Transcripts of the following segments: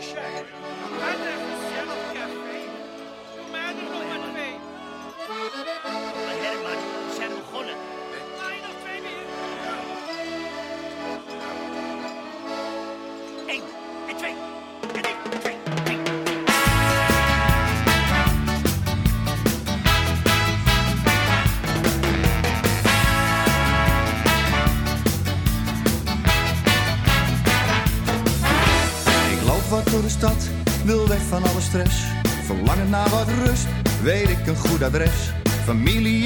Shake. goed adres. Familie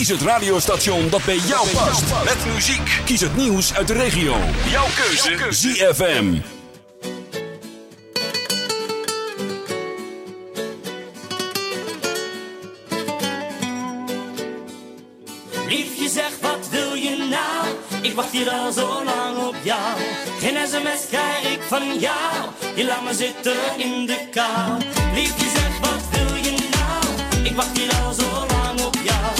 Kies het radiostation dat bij jou past. Met muziek. Kies het nieuws uit de regio. Jouw keuze. ZFM. Liefje, zeg wat wil je nou? Ik wacht hier al zo lang op jou. Geen sms krijg ik van jou. Je laat me zitten in de kou. Liefje, zegt wat wil je nou? Ik wacht hier al zo lang op jou.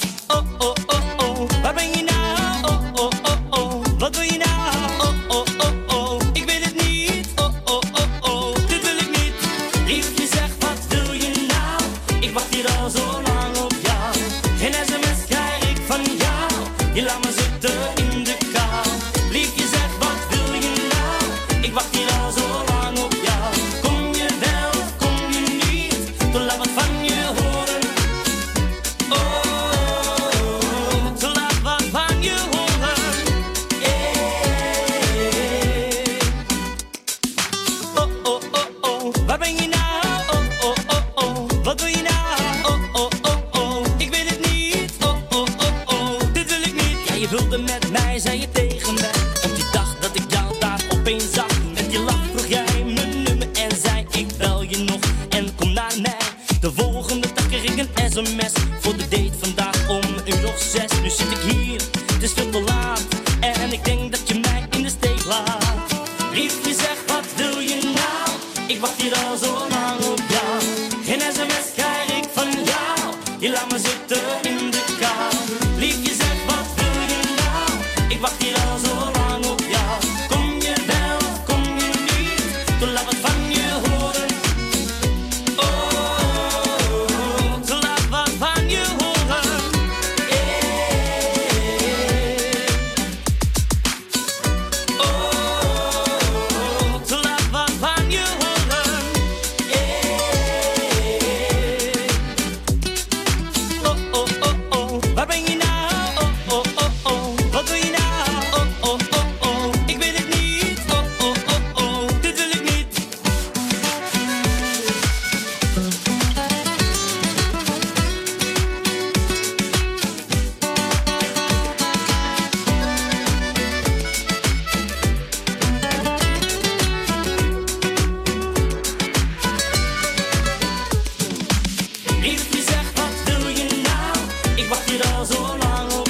wieder zo lang op.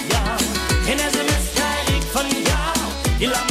In sms krijg ik van jou.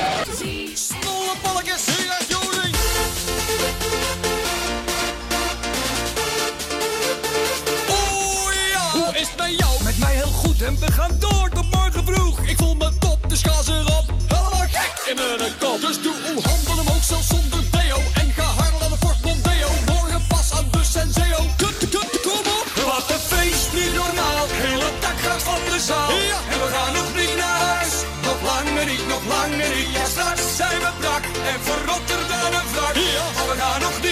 Aber gar noch nicht.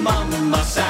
mama said.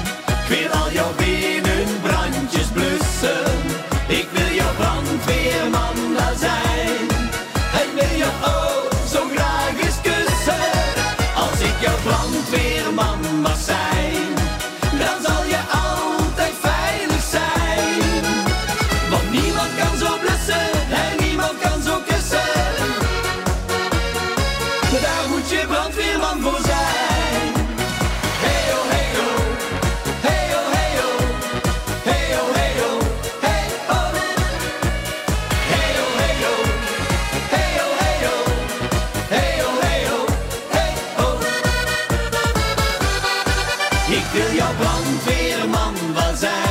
Valentine's.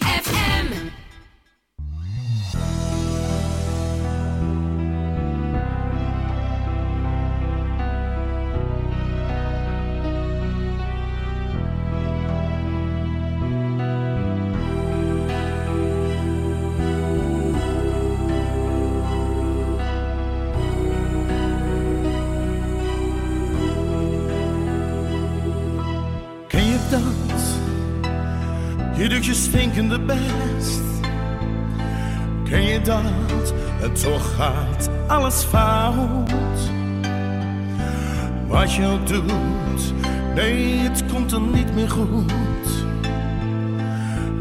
niet meer goed.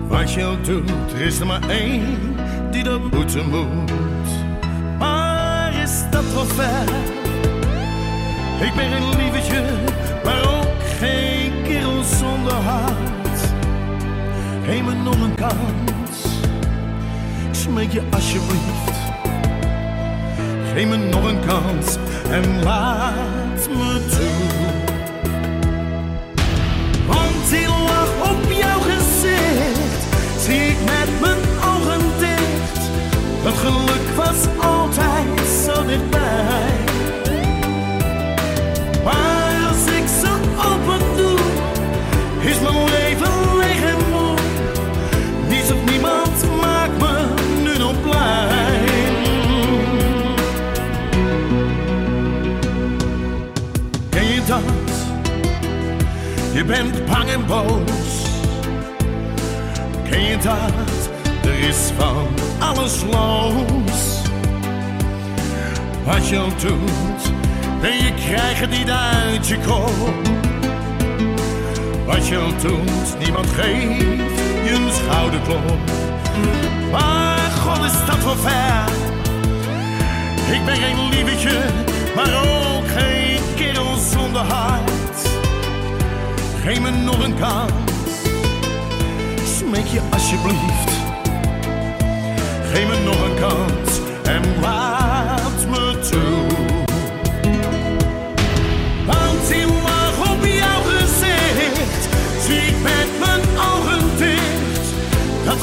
Wat je ook doet, er is er maar één die dat moeten moet. Maar is dat wel ver? Ik ben een lievertje, maar ook geen kerel zonder hart. Geef me nog een kans, ik smeek je alsjeblieft. Geef me nog een kans en laat me toe. Geluk was altijd zo dichtbij. Maar als ik ze open doe, is mijn leven leeg en moe. Niets of niemand maakt me nu nog blij. Ken je dat? Je bent bang en boos. Ken je dat? Er is van alles los. Wat je ook doet, en je krijgt het niet uit je kop. Wat je ook doet, niemand geeft je een schouderklop. Maar God is dat wel ver. Ik ben geen lievertje, maar ook geen kerel zonder hart. Geef me nog een kans, smeek je alsjeblieft. Geef me nog een kans en laat me toe. Want die lach op jouw gezicht zie ik met mijn ogen dicht. Dat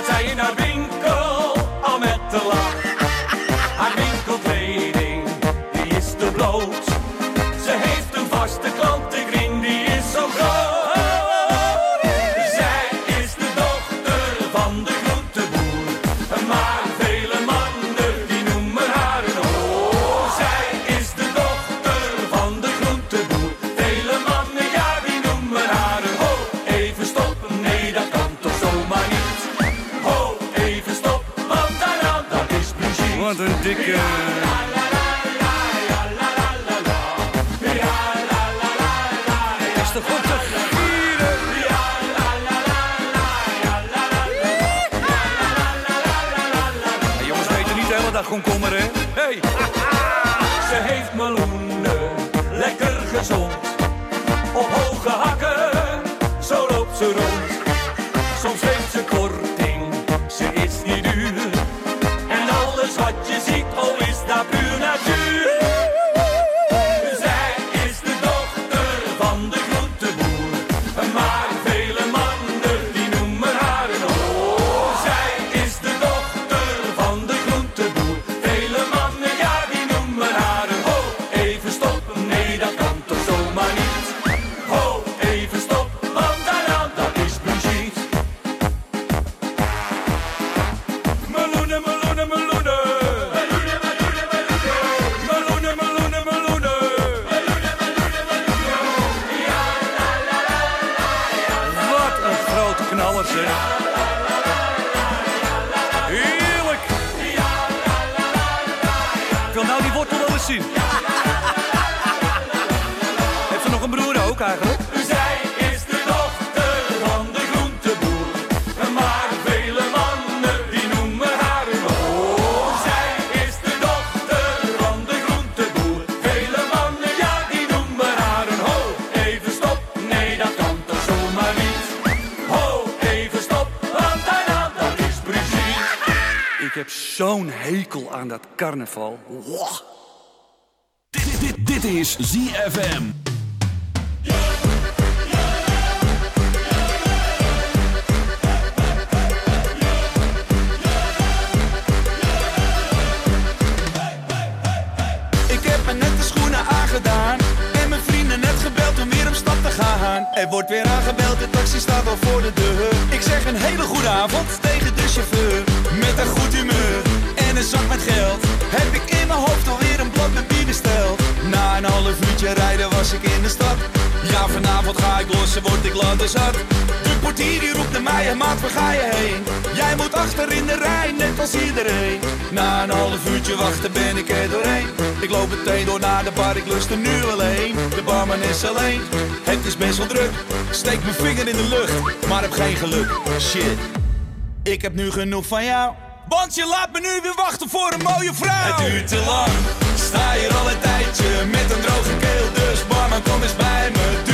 staat hè? Heerlijk! Ik wil nou die wortel wel eens zien. Heeft ze nog een broer ook eigenlijk? Zo'n hekel aan dat carnaval. Wah. Dit, dit, dit is ZFM. Ik heb me net de schoenen aangedaan En mijn vrienden net gebeld om weer op stap te gaan Er wordt weer aangebeld, de taxi staat al voor de deur Ik zeg een hele goede avond tegen de chauffeur Met een goed humeur en een zak met geld. Heb ik in mijn hoofd alweer een blok met bier besteld. Na een half uurtje rijden was ik in de stad. Ja, vanavond ga ik lossen, word ik zat. De portier die roept naar mij, en maat, waar ga je heen? Jij moet achter in de rij, net als iedereen. Na een half uurtje wachten ben ik er doorheen. Ik loop meteen door naar de bar, ik lust er nu alleen De barman is alleen, het is best wel druk. Steek mijn vinger in de lucht, maar heb geen geluk. Shit, ik heb nu genoeg van jou want je laat me nu weer wachten voor een mooie vrouw. Het duurt te lang, sta hier al een tijdje Met een droge keel, dus barman kom eens bij me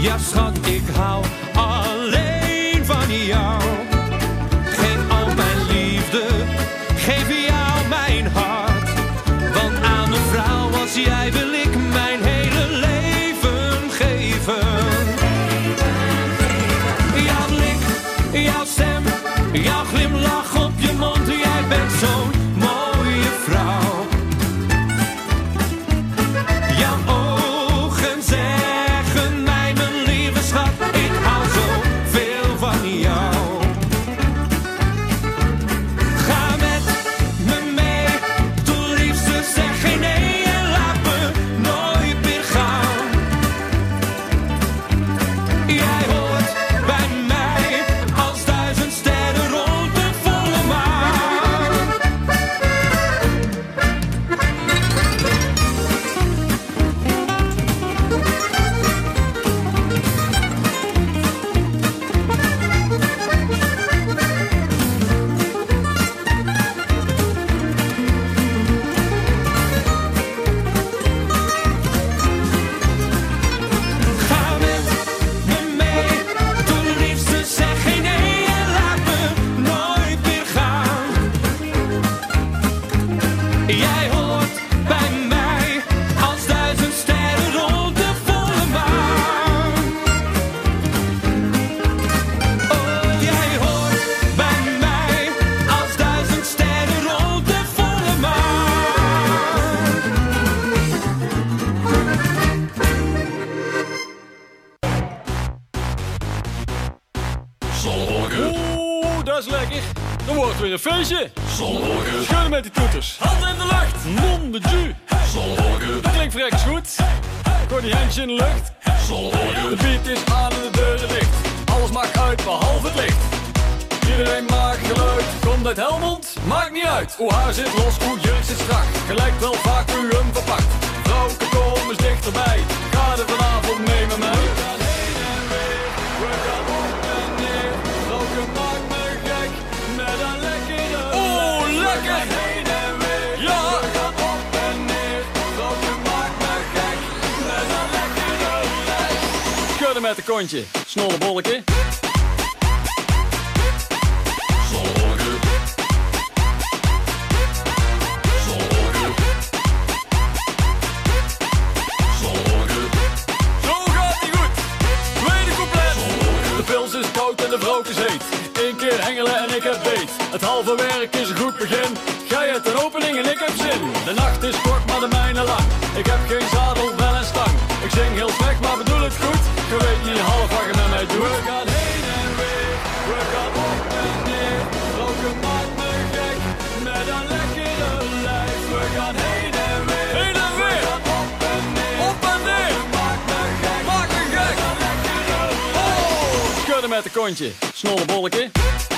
Ja, schat, ik hou alleen van jou. lekker. Dan wordt weer een feestje. Schudden met die toeters. Handen in de lucht. Monden de ju. Dat klinkt vreks goed. Gooi die handjes in de lucht. De beat is aan en de deuren dicht. Alles maakt uit behalve het licht. Iedereen maakt geluid. Komt uit Helmond? Maakt niet uit. Hoe haar zit los, hoe jurk zit strak. Gelijk wel vaak u hem verpakt. Vrouwen komen dichterbij. Ga er vanavond mee met mij. Met een kontje, snolle bolken. Zorgen. Zorgen. Zo gaat die goed. Tweede couplet. De pils is groot en de vrouw is heet. Eén keer hengelen en ik heb beet. Het halve werk is een goed begin. Gij het een opening en ik heb zin. De nacht is kort, maar de mijne lang. Ik heb geen zadel. Kontje, snolle bolken.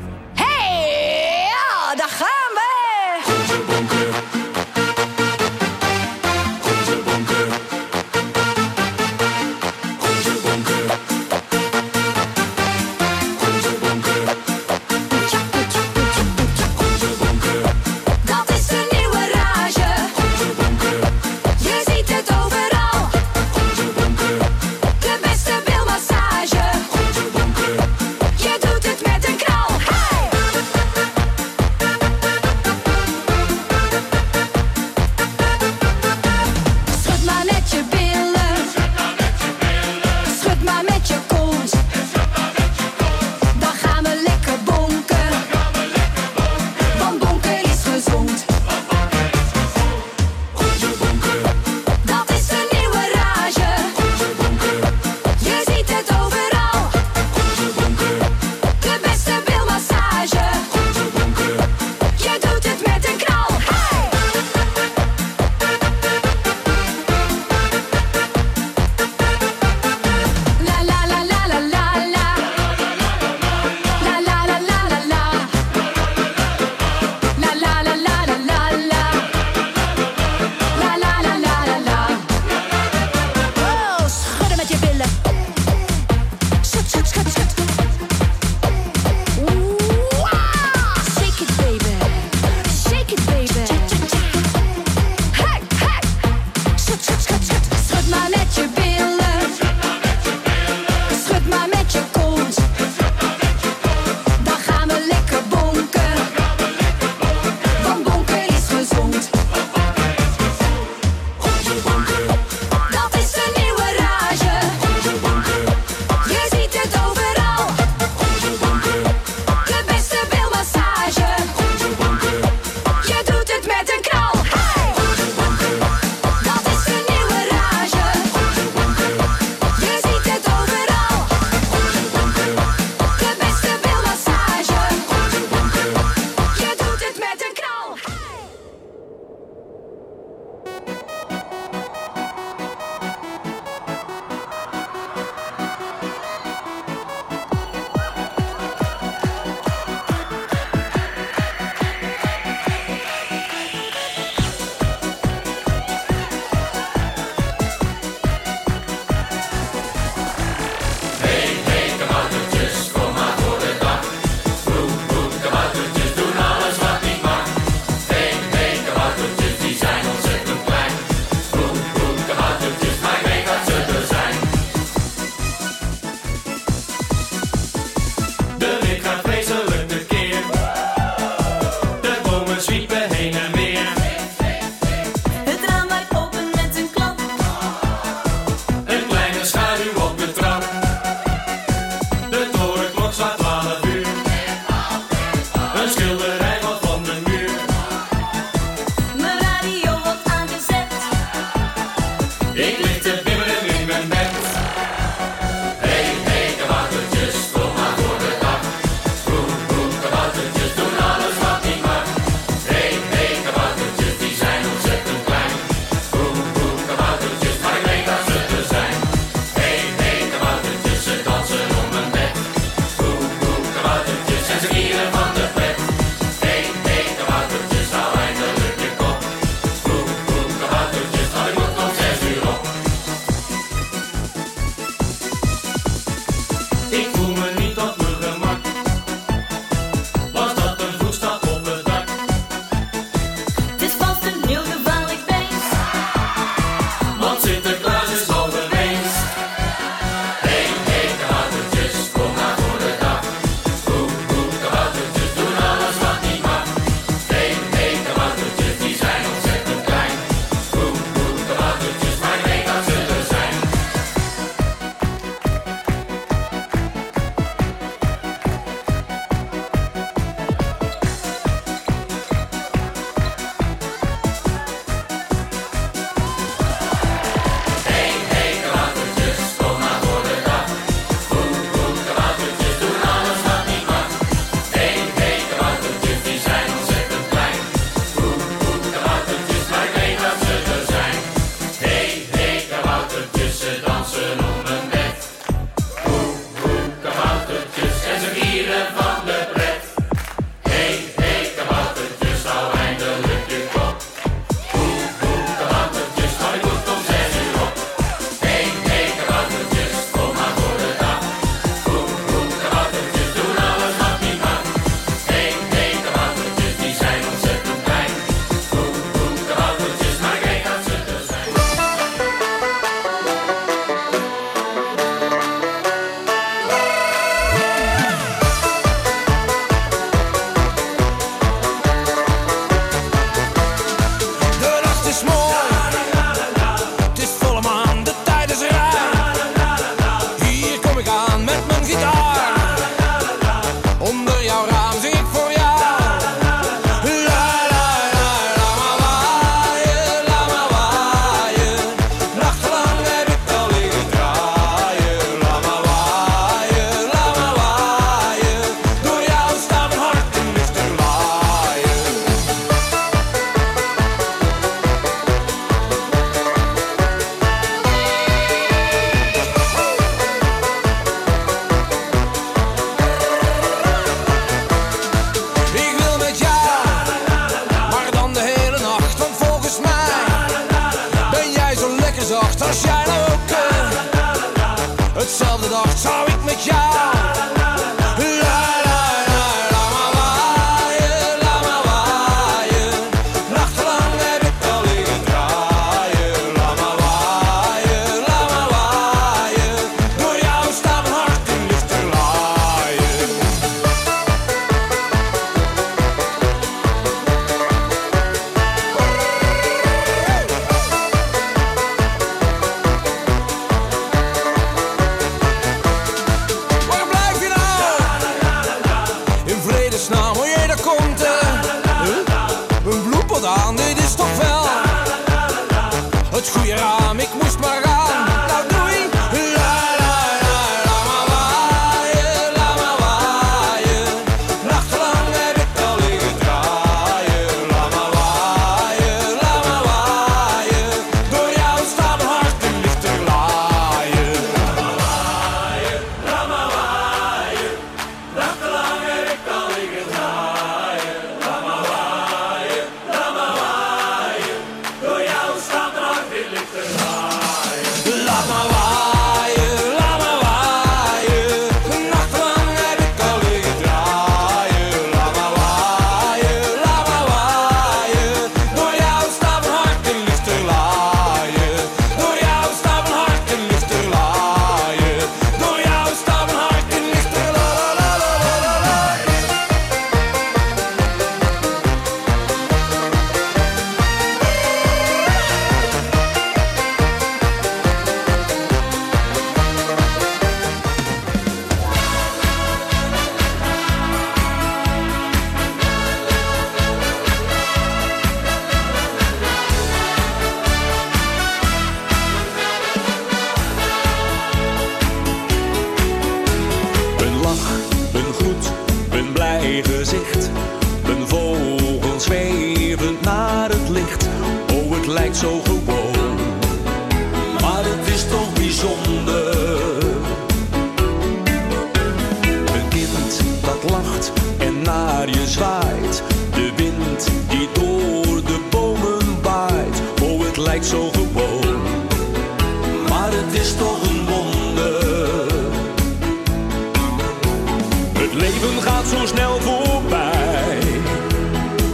Leven gaat zo snel voorbij.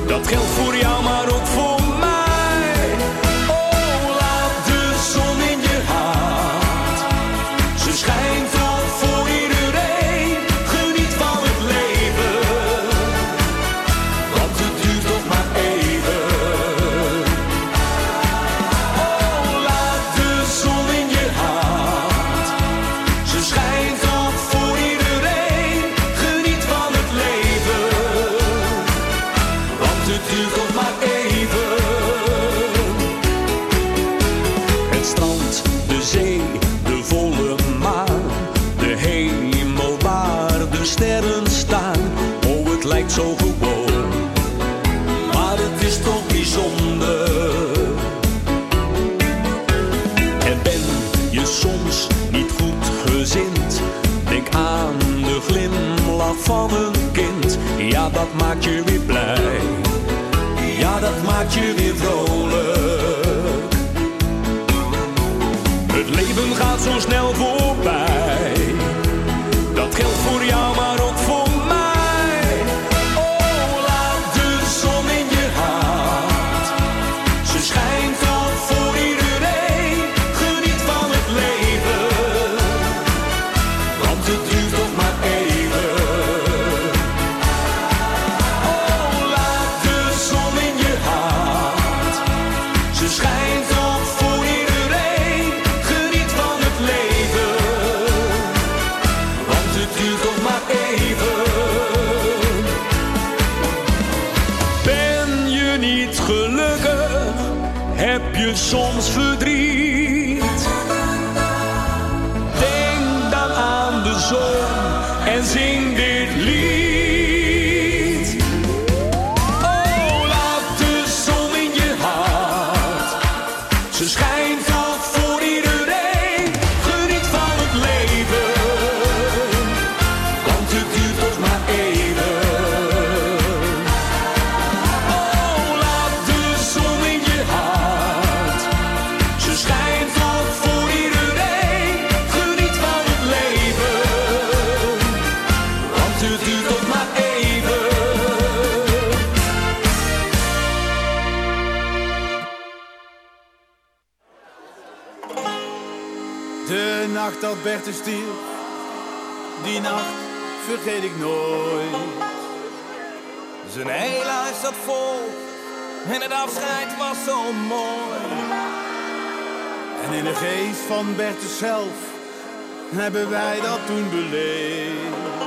Dat geldt voor jou, maar ook voor dat maakt je weer blij. Ja, dat maakt je weer vrolijk. Het leven gaat zo snel voor. soms verdriet. dat Bertus stierf. Die nacht vergeet ik nooit. Zijn hele zat vol en het afscheid was zo mooi. En in de geest van Bertus zelf hebben wij dat toen beleefd.